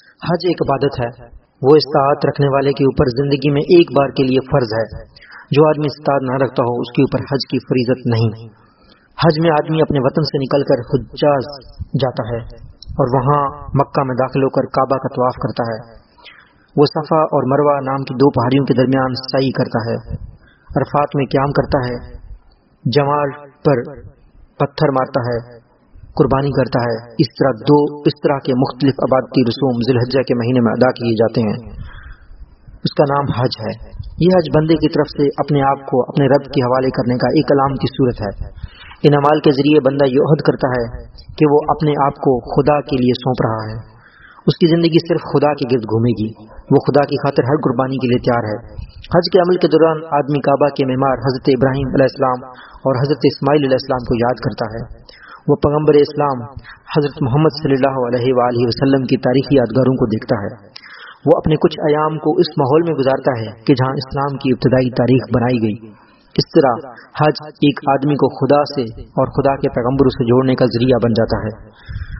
حج ایک عبادت ہے۔ وہ استعد رکھنے والے کے اوپر زندگی میں ایک بار کے لیے فرض ہے۔ جو آدمی استعد نہ رکھتا ہو، اس کے اوپر حج کی فریضت نہیں۔ حج میں آدمی اپنے وطن سے نکل کر حجاز جاتا ہے اور وہاں مکہ میں داخل ہو کر کعبہ کا طواف کرتا ہے۔ وہ صفا اور مروا نام کی دو پہاڑیوں کے درمیان سائی کرتا ہے۔ عرفات میں قیام کرتا ہے۔ جمال پر پتھر مارتا ہے۔ قربانی کرتا ہے۔ اس طرح دو اس طرح کے مختلف عبادتی رسوم ذوالحجہ کے مہینے میں ادا کیے جاتے ہیں۔ اس کا نام حج ہے۔ یہ حج بندے کی طرف سے اپنے آپ کو اپنے رب کے حوالے کرنے کا ایک علامتی صورت ہے۔ ان امال کے ذریعے بندہ یہ عہد کرتا ہے کہ وہ اپنے آپ کو خدا کے لیے سونپ رہا ہے۔ اس کی زندگی صرف خدا کے گرد گھومے گی۔ وہ خدا کی خاطر ہر قربانی کے لیے تیار ہے۔ حج کے عمل کے دوران آدمی کعبہ کے معمار حضرت ابراہیم علیہ السلام اور حضرت اسماعیل علیہ السلام کو یاد کرتا ہے۔ وہ پیغمبر اسلام حضرت محمد صلی اللہ علیہ وآلہ وسلم کی تاریخی یادگاروں کو دیکھتا ہے۔ وہ اپنے کچھ ایام کو اس ماحول میں گزارتا ہے کہ جہاں اسلام کی ابتدائی تاریخ بنائی گئی۔ اس طرح حج ایک آدمی کو خدا سے اور خدا کے پیغمبروں سے جوڑنے کا ذریعہ بن جاتا ہے۔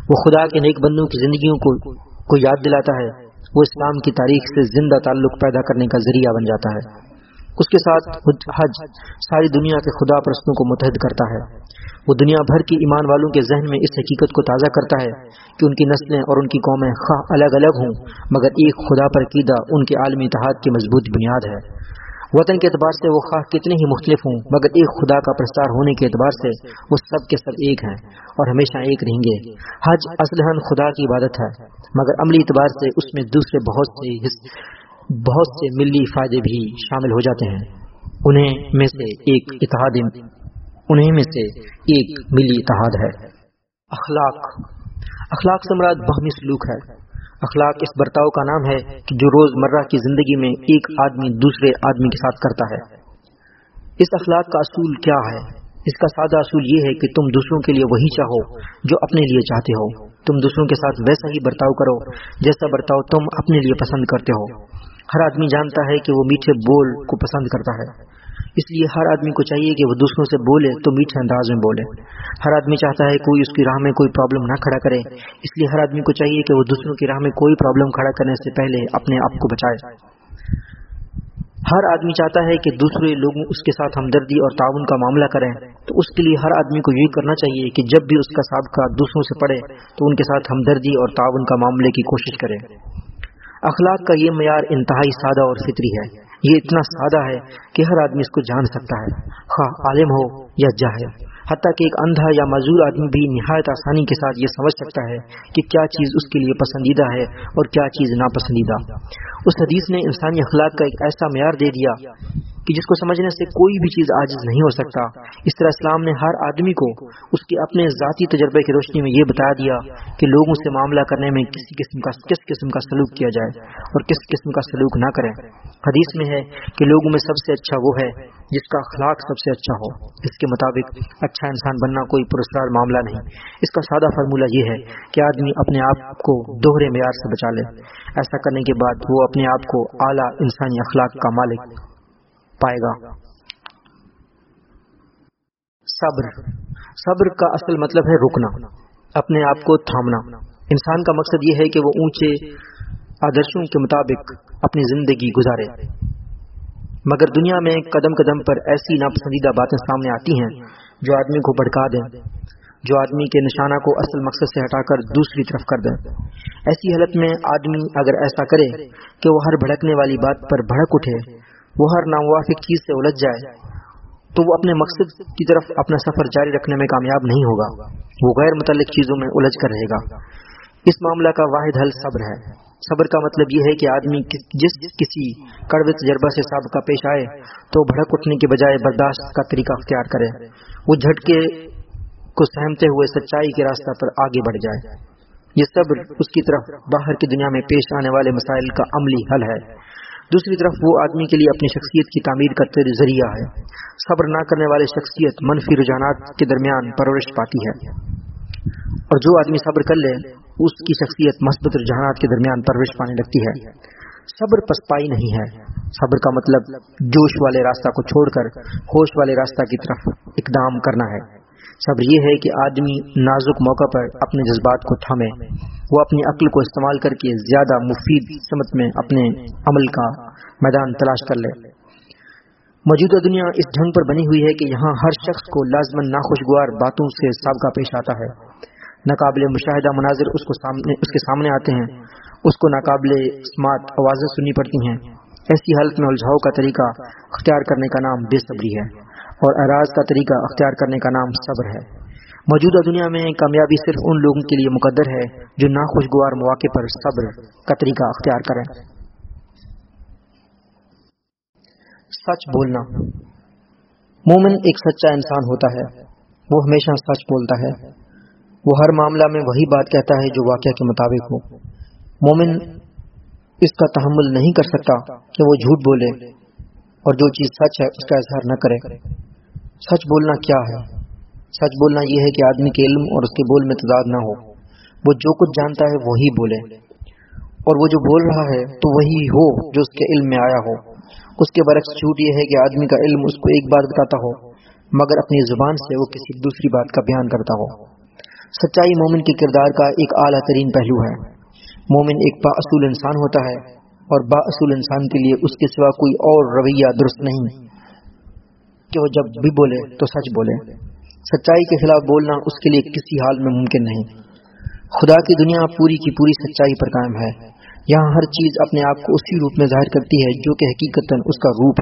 وہ خدا کے نیک بندوں کی زندگیوں کو کو یاد دلاتا ہے۔ وہ اسلام کی تاریخ سے زندہ تعلق پیدا کرنے کا ذریعہ بن جاتا ہے۔ اس کے ساتھ حج ساری دنیا کے خدا پرستوں کو متحد کرتا ہے۔ وہ دنیا بھر کی ایمان والوں کے ذہن میں اس حقیقت کو تازہ کرتا ہے کہ ان کی نسلیں اور ان کی قومیں خواہ الگ الگ ہوں، مگر ایک خدا پر قیدہ ان کے عالمی اتحاد کی مضبوط بنیاد ہے۔ وطن کے اعتبار سے وہ خواہ کتنے ہی مختلف ہوں، مگر ایک خدا کا پرستار ہونے کے اعتبار سے وہ سب کے سب ایک ہیں اور ہمیشہ ایک رہیں گے۔ حج اسلحن خدا کی عبادت ہے، مگر عملی اعتبار سے اس میں دوسرے بہت سے بہت سے ملی فائدے بھی شامل ہو جاتے ہیں۔ انہیں میں سے ایک اتحاد انہیں میں سے ایک ملی اتحاد ہے۔ اخلاق اخلاق سے مراد سلوک ہے۔ اخلاق اس برتاؤ کا نام ہے کہ جو روز مرہ کی زندگی میں ایک آدمی دوسرے آدمی کے ساتھ کرتا ہے۔ اس اخلاق کا اصول کیا ہے؟ اس کا سادہ اصول یہ ہے کہ تم دوسروں کے لیے وہی چاہو جو اپنے لیے چاہتے ہو۔ تم دوسروں کے ساتھ ویسا ہی برتاؤ کرو جیسا برتاؤ تم اپنے لیے پسند کرتے ہو۔ ہر آدمی جانتا ہے کہ وہ میٹھے بول کو پسند کرتا ہے۔ اس لیے ہر آدمی کو چاہیے کہ وہ دوسروں سے بولے تو میٹھے انداز میں بولے۔ ہر آدمی چاہتا ہے کوئی اس کی راہ میں کوئی پرابلم نہ کھڑا کرے۔ اس لیے ہر آدمی کو چاہیے کہ وہ دوسروں کی راہ میں کوئی پرابلم کھڑا کرنے سے پہلے اپنے آپ کو بچائے۔ ہر آدمی چاہتا ہے کہ دوسرے لوگ اس کے ساتھ ہمدردی اور تعاون کا معاملہ کریں۔ تو اس کے لیے ہر آدمی کو یہ کرنا چاہیے کہ جب بھی اس کا سابقہ دوسروں سے پڑے تو ان کے ساتھ ہمدردی اور تعاون کا معاملے کی کوشش کرے۔ اخلاق کا یہ معیار انتہائی سادہ اور فطری ہے۔ یہ اتنا سادہ ہے کہ ہر آدمی اس کو جان سکتا ہے۔ خواہ عالم ہو یا جاہل، حتیٰ کہ ایک اندھا یا معذور آدمی بھی نہایت آسانی کے ساتھ یہ سمجھ سکتا ہے کہ کیا چیز اس کے لیے پسندیدہ ہے اور کیا چیز ناپسندیدہ۔ اس حدیث نے انسانی اخلاق کا ایک ایسا معیار دے دیا کہ جس کو سمجھنے سے کوئی بھی چیز عاجز نہیں ہو سکتا۔ اس طرح اسلام نے ہر آدمی کو اس کے اپنے ذاتی تجربے کی روشنی میں یہ بتا دیا کہ لوگوں سے معاملہ کرنے میں کسی قسم کا کس قسم کا سلوک کیا جائے اور کس قسم کا سلوک نہ کریں۔ حدیث میں ہے کہ لوگوں میں سب سے اچھا وہ ہے جس کا اخلاق سب سے اچھا ہو۔ اس کے مطابق اچھا انسان بننا کوئی پرسرار معاملہ نہیں۔ اس کا سادہ فارمولہ یہ ہے کہ آدمی اپنے آپ کو دوہرے معیار سے بچا لے۔ ایسا کرنے کے بعد وہ اپنے آپ کو اعلیٰ انسانی اخلاق کا مالک پائے گا۔ صبر۔ صبر کا اصل مطلب ہے رکنا، اپنے آپ کو تھامنا۔ انسان کا مقصد یہ ہے کہ وہ اونچے آدرشوں کے مطابق اپنی زندگی گزارے۔ مگر دنیا میں قدم قدم پر ایسی ناپسندیدہ باتیں سامنے آتی ہیں جو آدمی کو بھڑکا دیں۔ جو آدمی کے نشانہ کو اصل مقصد سے ہٹا کر دوسری طرف کر دیں۔ ایسی حالت میں آدمی اگر ایسا کرے کہ وہ ہر بھڑکنے والی بات پر بھڑک اٹھے، وہ ہر ناموافق چیز سے الجھ جائے، تو وہ اپنے مقصد کی طرف اپنا سفر جاری رکھنے میں کامیاب نہیں ہوگا۔ وہ غیر متعلق چیزوں میں الجھ کر رہے گا۔ اس معاملہ کا واحد حل صبر ہے۔ صبر کا مطلب یہ ہے کہ آدمی جس کسی کڑوے تجربہ سے سابقہ پیش آئے، تو بھڑک اٹھنے کے بجائے برداشت کا طریقہ اختیار کرے۔ وہ جھٹکے کو سہمتے ہوئے سچائی کے راستہ پر آگے بڑھ جائے یہ صبر اس کی طرف باہر کی دنیا میں پیش آنے والے مسائل کا عملی حل ہے۔ دوسری طرف وہ آدمی کے لیے اپنی شخصیت کی تعمیر کا ذریعہ ہے۔ صبر نہ کرنے والے شخصیت منفی رجحانات کے درمیان پرورش پاتی ہے۔ اور جو آدمی صبر کر لے، اس کی شخصیت مثبت رجحانات کے درمیان پرورش پانے لگتی ہے۔ صبر پسپائی نہیں ہے۔ صبر کا مطلب جوش والے راستہ کو چھوڑ کر، ہوش والے راستہ کی طرف اقدام کرنا ہے۔ صبر یہ ہے کہ آدمی نازک موقع پر اپنے جذبات کو تھامے، وہ اپنی عقل کو استعمال کر کے زیادہ مفید سمت میں اپنے عمل کا میدان تلاش کر لے۔ موجودہ دنیا اس ڈھنگ پر بنی ہوئی ہے کہ یہاں ہر شخص کو لازمن ناخوشگوار باتوں سے سابقہ پیش آتا ہے۔ ناقابل مشاہدہ مناظر اس کو سامنے، اس کے سامنے آتے ہیں، اس کو ناقابل سماعت آوازیں سننی پڑتی ہیں۔ ایسی حالت میں الجھاؤ کا طریقہ اختیار کرنے کا نام بے صبری ہے۔ اور اراض کا طریقہ اختیار کرنے کا نام صبر ہے۔ موجودہ دنیا میں کامیابی صرف ان لوگوں کے لیے مقدر ہے جو ناخوشگوار مواقع پر صبر کا طریقہ اختیار کریں۔ سچ بولنا۔ مومن ایک سچا انسان ہوتا ہے۔ وہ ہمیشہ سچ بولتا ہے۔ وہ ہر معاملہ میں وہی بات کہتا ہے جو واقعہ کے مطابق ہو۔ مومن اس کا تحمل نہیں کر سکتا کہ وہ جھوٹ بولے اور جو چیز سچ ہے اس کا اظہار نہ کرے۔ سچ بولنا کیا ہے؟ سچ بولنا یہ ہے کہ آدمی کے علم اور اس کے بول میں تضاد نہ ہو۔ وہ جو کچھ جانتا ہے وہی بولے۔ اور وہ جو بول رہا ہے تو وہی ہو جو اس کے علم میں آیا ہو۔ اس کے برعکس جھوٹ یہ ہے کہ آدمی کا علم اس کو ایک بات بتاتا ہو، مگر اپنی زبان سے وہ کسی دوسری بات کا بیان کرتا ہو۔ سچائی مومن کے کردار کا ایک اعلیٰ ترین پہلو ہے۔ مومن ایک با اصول انسان ہوتا ہے اور با اصول انسان کے لیے اس کے سوا کوئی اور رویہ درست نہیں۔ کہ وہ جب بھی بولے تو سچ بولے۔ سچائی کے خلاف بولنا اس کے لیے کسی حال میں ممکن نہیں۔ خدا کی دنیا پوری کی پوری سچائی پر قائم ہے۔ یہاں ہر چیز اپنے آپ کو اسی روپ میں ظاہر کرتی ہے جو کہ حقیقت اس کا روپ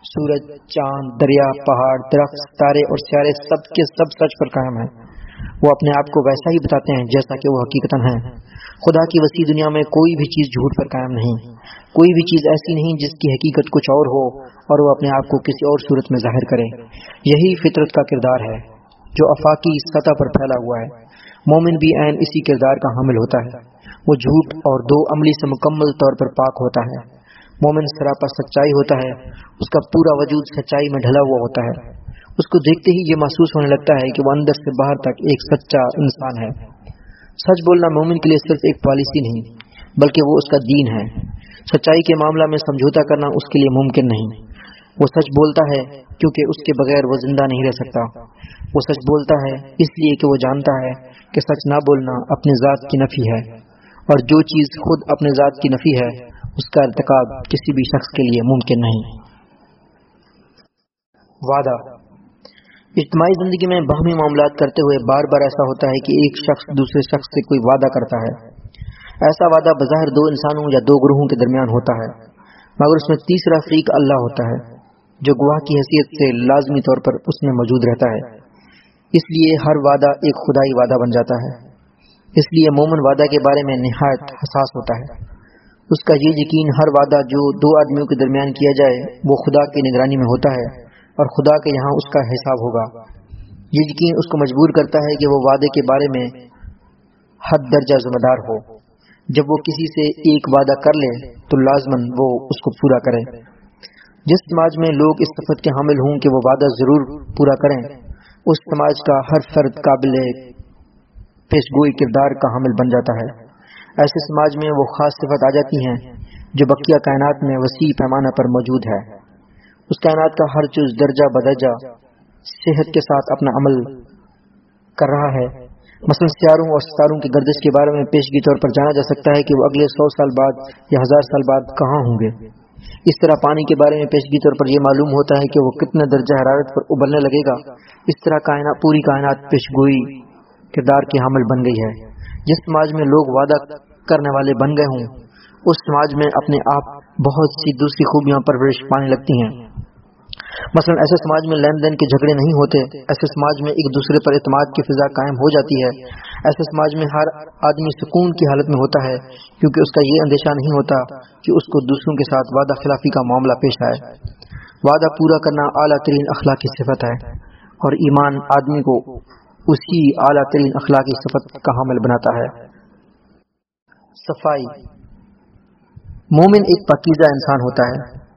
سورج، چاند، دریا، پہاڑ، درخت تارے اور سیارے سب کے سب سچ پر قائم ہیں۔ وہ اپنے آپ کو ویسا ہی بتاتے ہیں جیسا کہ وہ حقیقت ہے خدا کی وسیع دنیا میں کوئی بھی چیز جھوٹ پر قائم نہیں۔ کوئی بھی چیز ایسی نہیں جس کی حقیقت کچھ اور ہو اور وہ اپنے آپ کو کسی اور صورت میں ظاہر کرے۔ یہی فطرت کا کردار ہے جو افاقی سطح پر پھیلا ہوا ہے۔ مومن بھی عین اسی کردار کا حامل ہوتا ہے۔ وہ جھوٹ اور دو عملی سے مکمل طور پر پاک ہوتا ہے۔ مومن سراپا سچائی ہوتا ہے۔ اس کا پورا وجود سچائی میں ڈھلا ہوا ہوتا ہے۔ اس کو دیکھتے ہی یہ محسوس ہونے لگتا ہے کہ وہ اندر سے باہر تک ایک سچا انسان ہے۔ سچ بولنا مومن کے لیے صرف ایک پالیسی نہیں، بلکہ وہ اس کا دین ہے۔ سچائی کے معاملہ میں سمجھوتا کرنا اس کے لیے ممکن نہیں۔ وہ سچ بولتا ہے کیونکہ اس کے بغیر وہ زندہ نہیں رہ سکتا۔ وہ سچ بولتا ہے اس لیے کہ وہ جانتا ہے کہ سچ نہ بولنا اپنی ذات کی نفی ہے۔ اور جو چیز خود اپنے ذات کی نفی ہے، اس کا ارتکاب کسی بھی شخص کے لیے ممکن نہیں۔ وعدہ۔ اجتماعی زندگی میں باہمی معاملات کرتے ہوئے بار بار ایسا ہوتا ہے کہ ایک شخص دوسرے شخص سے کوئی وعدہ کرتا ہے۔ ایسا وعدہ بظاہر دو انسانوں یا دو گروہوں کے درمیان ہوتا ہے، مگر اس میں تیسرا فریق اللہ ہوتا ہے، جو گواہ کی حیثیت سے لازمی طور پر اس میں موجود رہتا ہے۔ اس لیے ہر وعدہ ایک خدائی وعدہ بن جاتا ہے۔ اس لیے مومن وعدہ کے بارے میں نہایت حساس ہوتا ہے۔ اس کا یہ یقین ہر وعدہ جو دو آدمیوں کے درمیان کیا جائے، وہ خدا کی نگرانی میں ہوتا ہے اور خدا کے یہاں اس کا حساب ہوگا۔ یہ یقین اس کو مجبور کرتا ہے کہ وہ وعدے کے بارے میں حد درجہ ذمہ دار ہو۔ جب وہ کسی سے ایک وعدہ کر لے تو لازمن وہ اس کو پورا کرے۔ جس سماج میں لوگ اس صفت کے حامل ہوں کہ وہ وعدہ ضرور پورا کریں، اس سماج کا ہر فرد قابل پیش گوئی کردار کا حامل بن جاتا ہے۔ ایسے سماج میں وہ خاص صفت آ جاتی ہیں جو بقیہ کائنات میں وسیع پیمانہ پر موجود ہے۔ اس کائنات کا ہر چیز درجہ بدرجہ صحت کے ساتھ اپنا عمل کر رہا ہے۔ مثلا سیاروں اور ستاروں کی گردش کے بارے میں پیشگی طور پر جانا جا سکتا ہے کہ وہ اگلے سو سال بعد یا ہزار سال بعد کہاں ہوں گے۔ اس طرح پانی کے بارے میں پیشگی طور پر یہ معلوم ہوتا ہے کہ وہ کتنے درجہ حرارت پر ابلنے لگے گا۔ اس طرح کائنات، پوری کائنات پیشگوئی کردار کی حامل بن گئی ہے۔ جس سماج میں لوگ وعدہ کرنے والے بن گئے ہوں، اس سماج میں اپنے آپ بہت سی دوسری خوبیاں پرورش پانے لگتی ہیں۔ مثلا ایسے سماج میں لین دین کے جھگڑے نہیں ہوتے، ایسے سماج میں ایک دوسرے پر اعتماد کی فضا قائم ہو جاتی ہے، ایسے سماج میں ہر آدمی سکون کی حالت میں ہوتا ہے، کیونکہ اس کا یہ اندیشہ نہیں ہوتا کہ اس کو دوسروں کے ساتھ وعدہ خلافی کا معاملہ پیش آئے۔ وعدہ پورا کرنا اعلیٰ ترین اخلاقی صفت ہے اور ایمان آدمی کو اسی اعلیٰ ترین اخلاقی صفت کا حامل بناتا ہے۔ صفائی۔ مومن ایک پاکیزہ انسان ہوتا ہے۔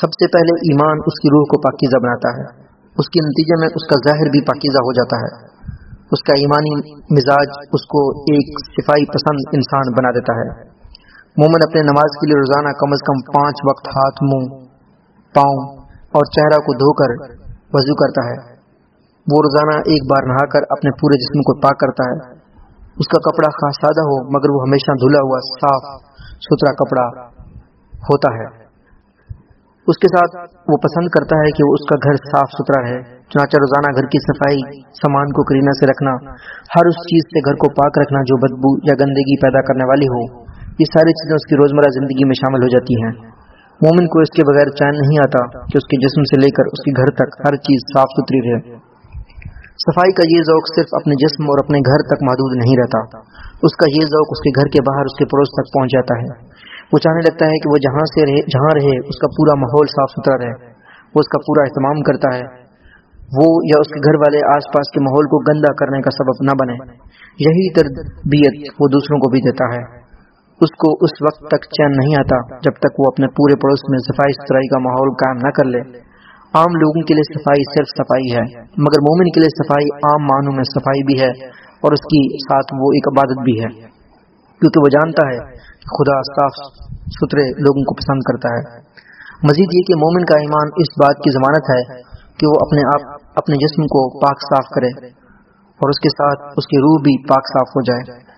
سب سے پہلے ایمان اس کی روح کو پاکیزہ بناتا ہے۔ اس کے نتیجے میں اس کا ظاہر بھی پاکیزہ ہو جاتا ہے۔ اس کا ایمانی مزاج اس کو ایک صفائی پسند انسان بنا دیتا ہے۔ مومن اپنے نماز کے لیے روزانہ کم از کم پانچ وقت ہاتھ، منہ، پاؤں اور چہرہ کو دھو کر وضو کرتا ہے۔ وہ روزانہ ایک بار نہا کر اپنے پورے جسم کو پاک کرتا ہے۔ اس کا کپڑا خاص سادہ ہو، مگر وہ ہمیشہ دھلا ہوا، صاف، ستھرا کپڑا ہوتا ہے۔ اس کے ساتھ وہ پسند کرتا ہے کہ اس کا گھر صاف ستھرا رہے، چنانچہ روزانہ گھر کی صفائی، سامان کو کرینا سے رکھنا، ہر اس چیز سے گھر کو پاک رکھنا جو بدبو یا گندگی پیدا کرنے والی ہو، یہ ساری چیزیں اس کی روزمرہ زندگی میں شامل ہو جاتی ہیں۔ مومن کو اس کے بغیر چین نہیں آتا کہ اس کے جسم سے لے کر اس کے گھر تک ہر چیز صاف ستھری رہے۔ صفائی کا یہ ذوق صرف اپنے جسم اور اپنے گھر تک محدود نہیں رہتا۔ اس کا یہ ذوق اس کے گھر کے باہر، اس کے پڑوس تک پہنچ جاتا ہے۔ وہ چاہنے لگتا ہے کہ وہ جہاں سے رہے جہاں رہے، اس کا پورا ماحول صاف ستھرا رہے، وہ اس کا پورا اہتمام کرتا ہے، وہ یا اس کے گھر والے آس پاس کے ماحول کو گندا کرنے کا سبب نہ بنے۔ یہی تربیت وہ دوسروں کو بھی دیتا ہے۔ اس کو اس وقت تک چین نہیں آتا جب تک وہ اپنے پورے پڑوس میں صفائی ستھرائی کا ماحول قائم نہ کر لے۔ عام لوگوں کے لیے صفائی صرف صفائی ہے، مگر مومن کے لیے صفائی عام معنوں میں صفائی بھی ہے اور اس کی ساتھ وہ ایک عبادت بھی ہے۔ کیونکہ وہ جانتا ہے خدا صاف ستھرے لوگوں کو پسند کرتا ہے۔ مزید یہ کہ مومن کا ایمان اس بات کی ضمانت ہے کہ وہ اپنے آپ اپنے جسم کو پاک صاف کرے اور اس کے ساتھ اس کی روح بھی پاک صاف ہو جائے۔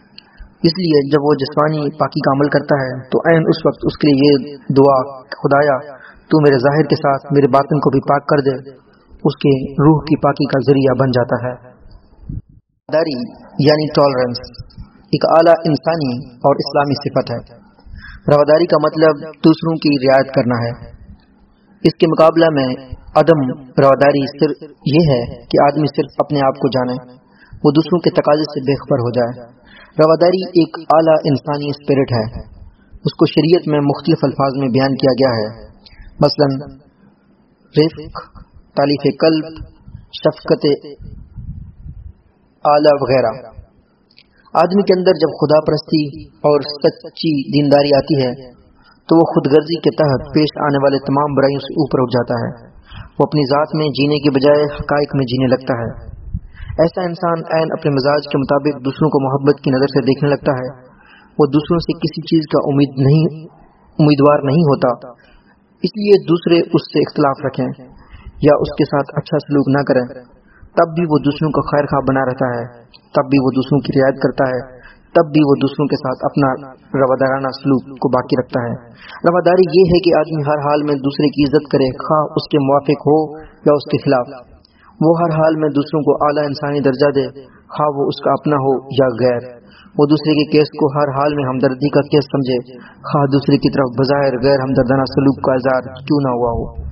اس لیے جب وہ جسمانی پاکی کا عمل کرتا ہے تو عین اس وقت اس کے لیے یہ دعا، خدایا، تو میرے ظاہر کے ساتھ میرے باطن کو بھی پاک کر دے۔ اس کے روح کی پاکی کا ذریعہ بن جاتا ہے۔ داری یعنی ٹالرنس ایک اعلیٰ انسانی اور اسلامی صفت ہے۔ رواداری کا مطلب دوسروں کی رعایت کرنا ہے۔ اس کے مقابلہ میں عدم رواداری صرف یہ ہے کہ آدمی صرف اپنے آپ کو جانے، وہ دوسروں کے تقاضے سے بے خبر ہو جائے۔ رواداری ایک اعلیٰ انسانی اسپرٹ ہے۔ اس کو شریعت میں مختلف الفاظ میں بیان کیا گیا ہے۔ مثلا، رفق، تالیف قلب، شفقت اعلی وغیرہ۔ آدمی کے اندر جب خدا پرستی اور سچی دینداری آتی ہے، تو وہ خود غرضی کے تحت پیش آنے والے تمام برائیوں سے اوپر اٹھ جاتا ہے۔ وہ اپنی ذات میں جینے کے بجائے حقائق میں جینے لگتا ہے۔ ایسا انسان عین اپنے مزاج کے مطابق دوسروں کو محبت کی نظر سے دیکھنے لگتا ہے۔ وہ دوسروں سے کسی چیز کا امید نہیں، امیدوار نہیں ہوتا۔ اس لیے دوسرے اس سے اختلاف رکھیں یا اس کے ساتھ اچھا سلوک نہ کریں۔ تب بھی وہ دوسروں کو خیر خواہ بنا رہتا ہے، تب بھی وہ دوسروں کی رعایت کرتا ہے، تب بھی وہ دوسروں کے ساتھ اپنا روادارانہ سلوک کو باقی رکھتا ہے۔ رواداری یہ ہے کہ آدمی ہر حال میں دوسرے کی عزت کرے، خواہ اس کے موافق ہو یا اس کے خلاف۔ وہ ہر حال میں دوسروں کو اعلیٰ انسانی درجہ دے، خواہ وہ اس کا اپنا ہو یا غیر۔ وہ دوسرے کے کیس کو ہر حال میں ہمدردی کا کیس سمجھے، خواہ دوسرے کی طرف بظاہر غیر ہمدردانہ سلوک کا اظہار کیوں نہ ہوا ہو۔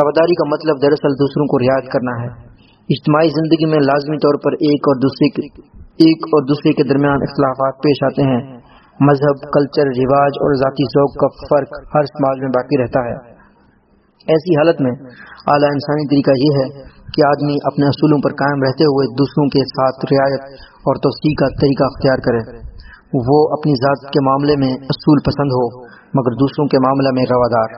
رواداری کا مطلب دراصل دوسروں کو رعایت کرنا ہے۔ اجتماعی زندگی میں لازمی طور پر ایک اور دوسرے کے ایک اور دوسرے کے درمیان اختلافات پیش آتے ہیں۔ مذہب، کلچر، رواج اور ذاتی ذوق کا فرق ہر سماج میں باقی رہتا ہے۔ ایسی حالت میں اعلیٰ انسانی طریقہ یہ ہے کہ آدمی اپنے اصولوں پر قائم رہتے ہوئے دوسروں کے ساتھ رعایت اور توسیع کا طریقہ اختیار کرے۔ وہ اپنی ذات کے معاملے میں اصول پسند ہو، مگر دوسروں کے معاملے میں روادار۔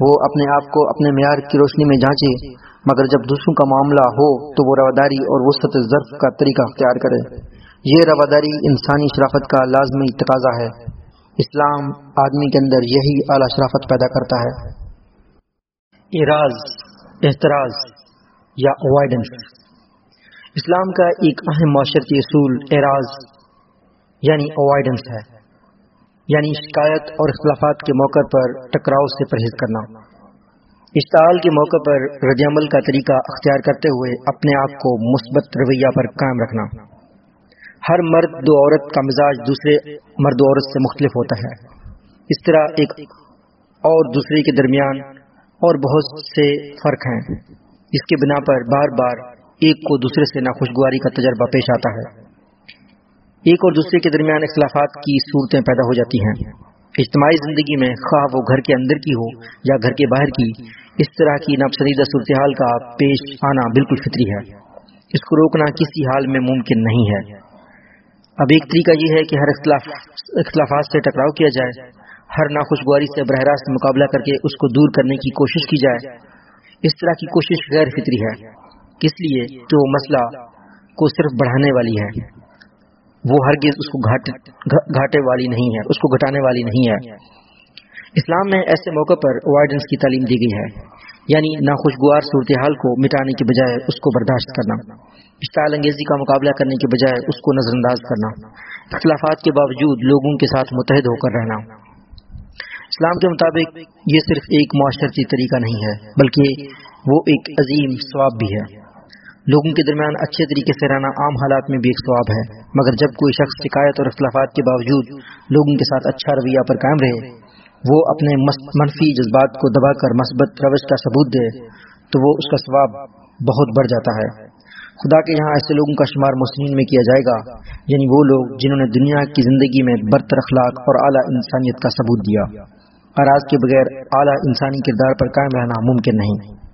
وہ اپنے آپ کو اپنے معیار کی روشنی میں جانچے مگر جب دوسروں کا معاملہ ہو تو وہ رواداری اور وسط ظرف کا طریقہ اختیار کرے۔ یہ رواداری انسانی شرافت کا لازمی تقاضا ہے۔ اسلام آدمی کے اندر یہی اعلیٰ شرافت پیدا کرتا ہے۔ اراض احتراز یا اوائڈنس اسلام کا ایک اہم معاشرتی اصول اعراض یعنی اوائڈنس ہے۔ یعنی شکایت اور اختلافات کے موقع پر ٹکراؤ سے پرہیز کرنا۔ اشتعال کے موقع پر رد عمل کا طریقہ اختیار کرتے ہوئے اپنے آپ کو مثبت رویہ پر قائم رکھنا۔ ہر مرد دو عورت کا مزاج دوسرے مرد و عورت سے مختلف ہوتا ہے۔ اس طرح ایک اور دوسرے کے درمیان اور بہت سے فرق ہیں۔ اس کے بنا پر بار بار ایک کو دوسرے سے ناخوشگواری کا تجربہ پیش آتا ہے۔ ایک اور دوسرے کے درمیان اختلافات کی صورتیں پیدا ہو جاتی ہیں۔ اجتماعی زندگی میں خواہ وہ گھر کے اندر کی ہو یا گھر کے باہر کی، اس طرح کی ناپسندیدہ صورتحال کا پیش آنا بالکل فطری ہے۔ اس کو روکنا کسی حال میں ممکن نہیں ہے۔ اب ایک طریقہ یہ ہے کہ ہر اختلاف، اختلافات سے ٹکراؤ کیا جائے۔ ہر ناخوشگواری سے براہ راست مقابلہ کر کے اس کو دور کرنے کی کوشش کی جائے۔ اس طرح کی کوشش غیر فطری ہے۔ کس لیے؟ تو مسئلہ کو صرف بڑھانے والی ہے۔ وہ ہرگز اس کو گھاٹے والی نہیں ہے، اس کو گھٹانے والی نہیں ہے۔ اسلام میں ایسے موقع پر وائڈنس کی تعلیم دی گئی ہے۔ یعنی ناخوشگوار صورتحال کو مٹانے کے بجائے اس کو برداشت کرنا۔ اشتعال انگیزی کا مقابلہ کرنے کے بجائے اس کو نظر انداز کرنا۔ اختلافات کے باوجود لوگوں کے ساتھ متحد ہو کر رہنا۔ اسلام کے مطابق یہ صرف ایک معاشرتی طریقہ نہیں ہے، بلکہ وہ ایک عظیم ثواب بھی ہے۔ لوگوں کے درمیان اچھے طریقے سے رہنا عام حالات میں بھی ایک ثواب ہے۔ مگر جب کوئی شخص شکایت اور اختلافات کے باوجود لوگوں کے ساتھ اچھا رویہ پر قائم رہے، وہ اپنے منفی جذبات کو دبا کر مثبت روش کا ثبوت دے، تو وہ اس کا ثواب بہت بڑھ جاتا ہے۔ خدا کے یہاں ایسے لوگوں کا شمار مسلم میں کیا جائے گا یعنی وہ لوگ جنہوں نے دنیا کی زندگی میں برتر اخلاق اور اعلیٰ انسانیت کا ثبوت دیا۔ اراض کے بغیر اعلیٰ انسانی کردار پر قائم رہنا ممکن نہیں۔